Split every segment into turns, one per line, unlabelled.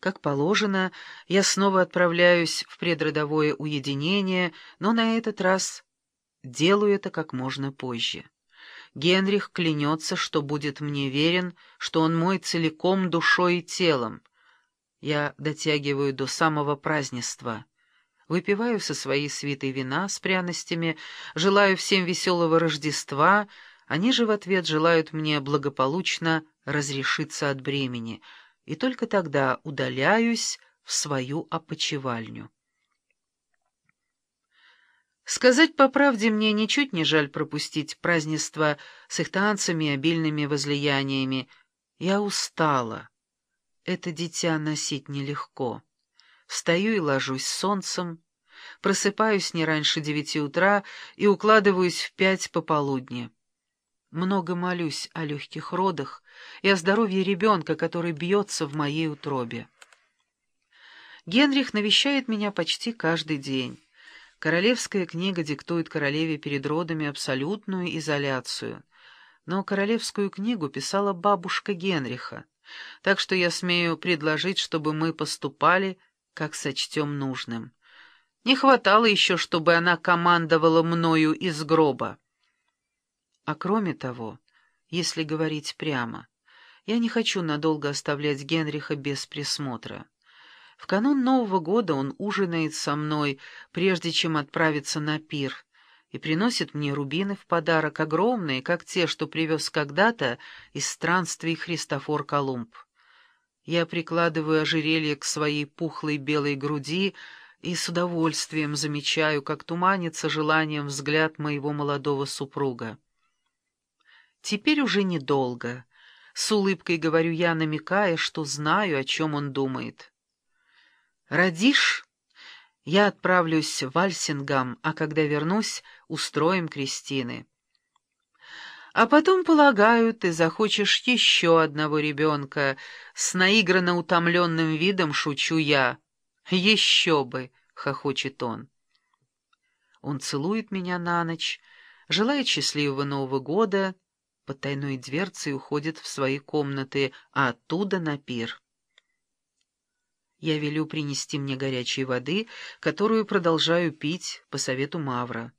Как положено, я снова отправляюсь в предродовое уединение, но на этот раз делаю это как можно позже. Генрих клянется, что будет мне верен, что он мой целиком душой и телом. Я дотягиваю до самого празднества. Выпиваю со своей свитой вина с пряностями, желаю всем веселого Рождества, они же в ответ желают мне благополучно разрешиться от бремени — и только тогда удаляюсь в свою опочивальню. Сказать по правде, мне ничуть не жаль пропустить празднество с их танцами и обильными возлияниями. Я устала. Это дитя носить нелегко. Встаю и ложусь солнцем, просыпаюсь не раньше девяти утра и укладываюсь в пять пополудни. Много молюсь о легких родах и о здоровье ребенка, который бьется в моей утробе. Генрих навещает меня почти каждый день. Королевская книга диктует королеве перед родами абсолютную изоляцию. Но королевскую книгу писала бабушка Генриха, так что я смею предложить, чтобы мы поступали, как сочтем нужным. Не хватало еще, чтобы она командовала мною из гроба. А кроме того, если говорить прямо, я не хочу надолго оставлять Генриха без присмотра. В канун Нового года он ужинает со мной, прежде чем отправиться на пир, и приносит мне рубины в подарок, огромные, как те, что привез когда-то из странствий Христофор Колумб. Я прикладываю ожерелье к своей пухлой белой груди и с удовольствием замечаю, как туманится желанием взгляд моего молодого супруга. Теперь уже недолго. С улыбкой говорю я, намекая, что знаю, о чем он думает. «Родишь?» Я отправлюсь в Альсингам, а когда вернусь, устроим крестины. А потом, полагаю, ты захочешь еще одного ребенка. С наигранно утомленным видом шучу я. Еще бы, хохочет он. Он целует меня на ночь, желает счастливого Нового года — под тайной дверцей уходит в свои комнаты, а оттуда на пир. Я велю принести мне горячей воды, которую продолжаю пить по совету Мавра,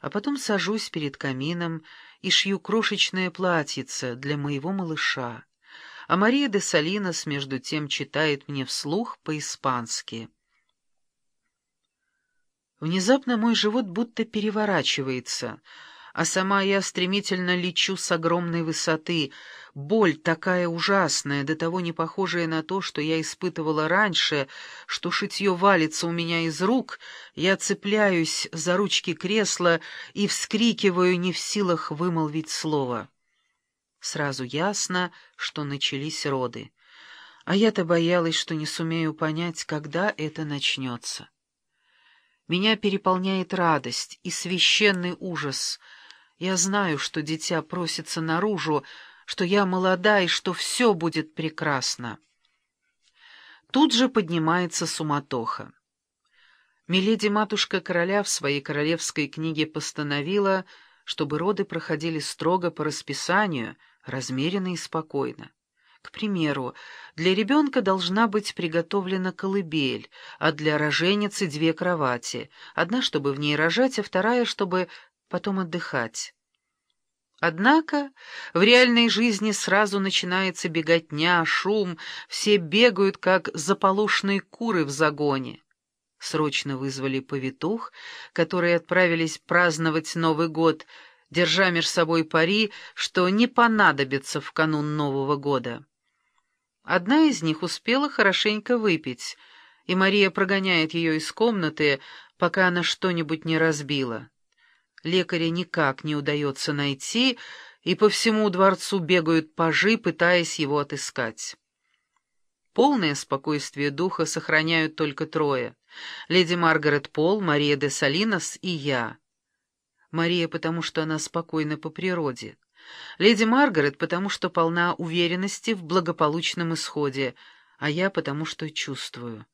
а потом сажусь перед камином и шью крошечное платьице для моего малыша, а Мария де Салинос между тем читает мне вслух по-испански. Внезапно мой живот будто переворачивается — а сама я стремительно лечу с огромной высоты. Боль такая ужасная, до того не похожая на то, что я испытывала раньше, что шитье валится у меня из рук, я цепляюсь за ручки кресла и вскрикиваю, не в силах вымолвить слово. Сразу ясно, что начались роды. А я-то боялась, что не сумею понять, когда это начнется. Меня переполняет радость и священный ужас — я знаю, что дитя просится наружу, что я молода и что все будет прекрасно. Тут же поднимается суматоха. Миледи-матушка короля в своей королевской книге постановила, чтобы роды проходили строго по расписанию, размеренно и спокойно. К примеру, для ребенка должна быть приготовлена колыбель, а для роженицы две кровати, одна, чтобы в ней рожать, а вторая, чтобы потом отдыхать. Однако в реальной жизни сразу начинается беготня, шум, все бегают, как заполошные куры в загоне. Срочно вызвали повитух, которые отправились праздновать Новый год, держа меж собой пари, что не понадобится в канун Нового года. Одна из них успела хорошенько выпить, и Мария прогоняет ее из комнаты, пока она что-нибудь не разбила. Лекаря никак не удается найти, и по всему дворцу бегают пажи, пытаясь его отыскать. Полное спокойствие духа сохраняют только трое — леди Маргарет Пол, Мария де Салинос и я. Мария, потому что она спокойна по природе. Леди Маргарет, потому что полна уверенности в благополучном исходе, а я, потому что чувствую.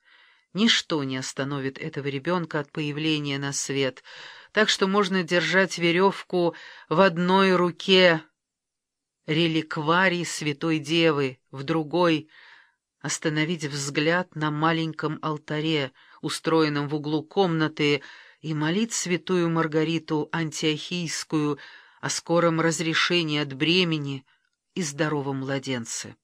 Ничто не остановит этого ребенка от появления на свет, так что можно держать веревку в одной руке реликварий Святой Девы, в другой остановить взгляд на маленьком алтаре, устроенном в углу комнаты, и молить святую Маргариту Антиохийскую о скором разрешении от бремени и здоровом младенце.